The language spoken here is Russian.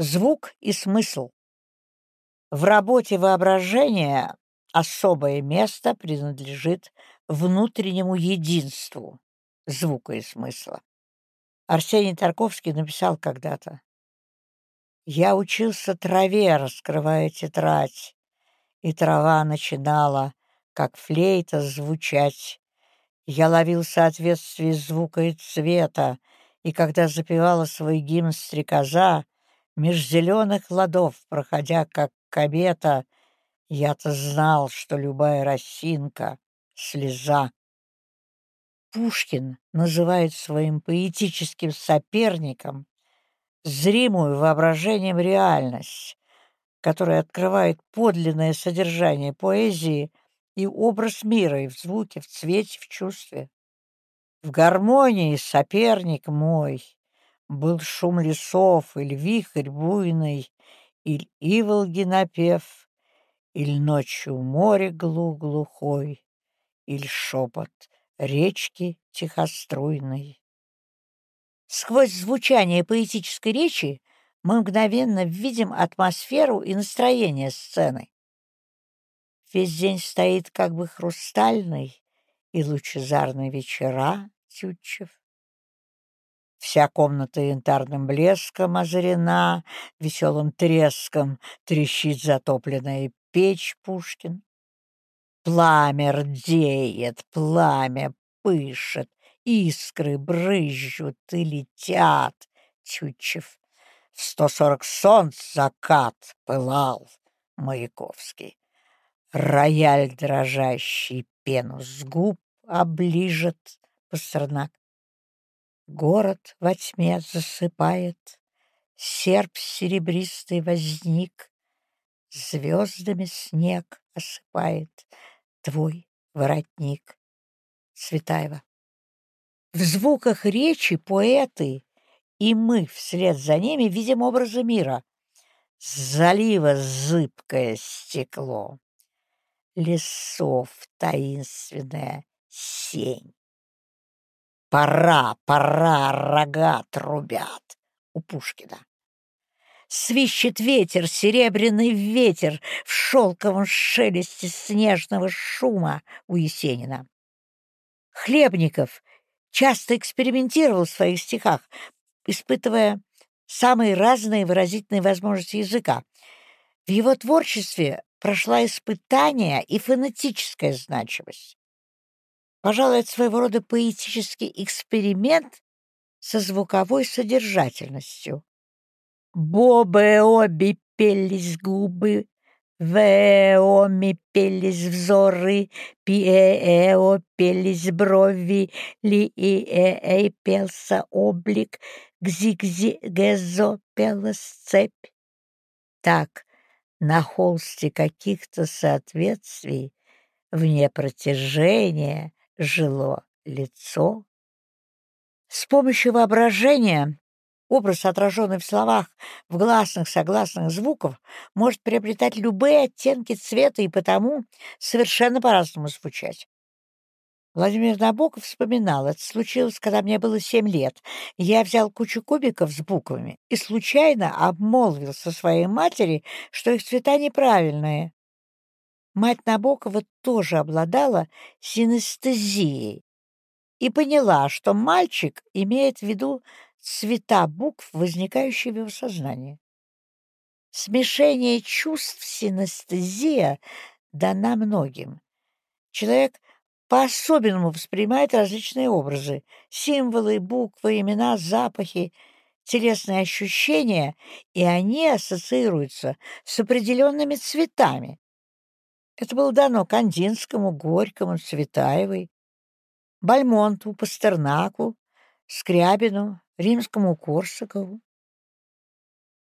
Звук и смысл. В работе воображения особое место принадлежит внутреннему единству звука и смысла. Арсений Тарковский написал когда-то «Я учился траве, раскрывая тетрадь, и трава начинала, как флейта, звучать. Я ловил соответствие звука и цвета, и когда запевала свой гимн стрекоза, меж зеленых ладов, проходя как комета, я-то знал, что любая росинка — слеза. Пушкин называет своим поэтическим соперником зримую воображением реальность, которая открывает подлинное содержание поэзии и образ мира и в звуке, в цвете, в чувстве. В гармонии соперник мой был шум лесов, или вихрь буйный, или иволги напев, или ночью море глух глухой, или шепот речки тихоструйной. Сквозь звучание поэтической речи мы мгновенно видим атмосферу и настроение сцены. Весь день стоит как бы хрустальный и лучезарный вечера, Тютчев. Вся комната янтарным блеском озарена, веселым треском трещит затопленная печь Пушкин. Пламя рдеет, пламя пышет, искры брызжут и летят, Тютчев. В сто сорок солнц закат пылал Маяковский. Рояль дрожащий пену с губ оближет Пастернак. Город во тьме засыпает, Серп серебристый возник, Звездами снег осыпает Твой воротник. Цветаева. В звуках речи поэты и мы вслед за ними видим образы мира. Залива зыбкое стекло, лесов таинственная сень. Пора, пора, рога трубят у Пушкина. Свищет ветер, серебряный ветер в шелковом шелесте снежного шума у Есенина. Хлебников часто экспериментировал в своих стихах, испытывая самые разные выразительные возможности языка. В его творчестве прошла испытание и фонетическая значимость. Пожалуй, это своего рода поэтический эксперимент со звуковой содержательностью. Бобе обе пелись губы, Веоми пелись взоры, пиэо пелись брови, ли-и-э-эй пелся облик, гзи-гзи-гезо пелась цепь. Так, на холсте каких-то соответствий, вне протяжения, жило лицо. С помощью воображения образ, отраженный в словах, в гласных, согласных звуков, может приобретать любые оттенки цвета и потому совершенно по-разному звучать. Владимир Набоков вспоминал, это случилось, когда мне было семь лет. Я взял кучу кубиков с буквами и случайно обмолвился своей матери, что их цвета неправильные. Мать Набокова тоже обладала синестезией и поняла, что мальчик имеет в виду цвета букв, возникающие в его сознании. Смешение чувств синестезия дана многим. Человек по-особенному воспринимает различные образы, символы, буквы, имена, запахи, телесные ощущения, и они ассоциируются с определенными цветами. Это было дано Кандинскому, Горькому, Цветаевой, Бальмонту, Пастернаку, Скрябину, Римскому Корсакову.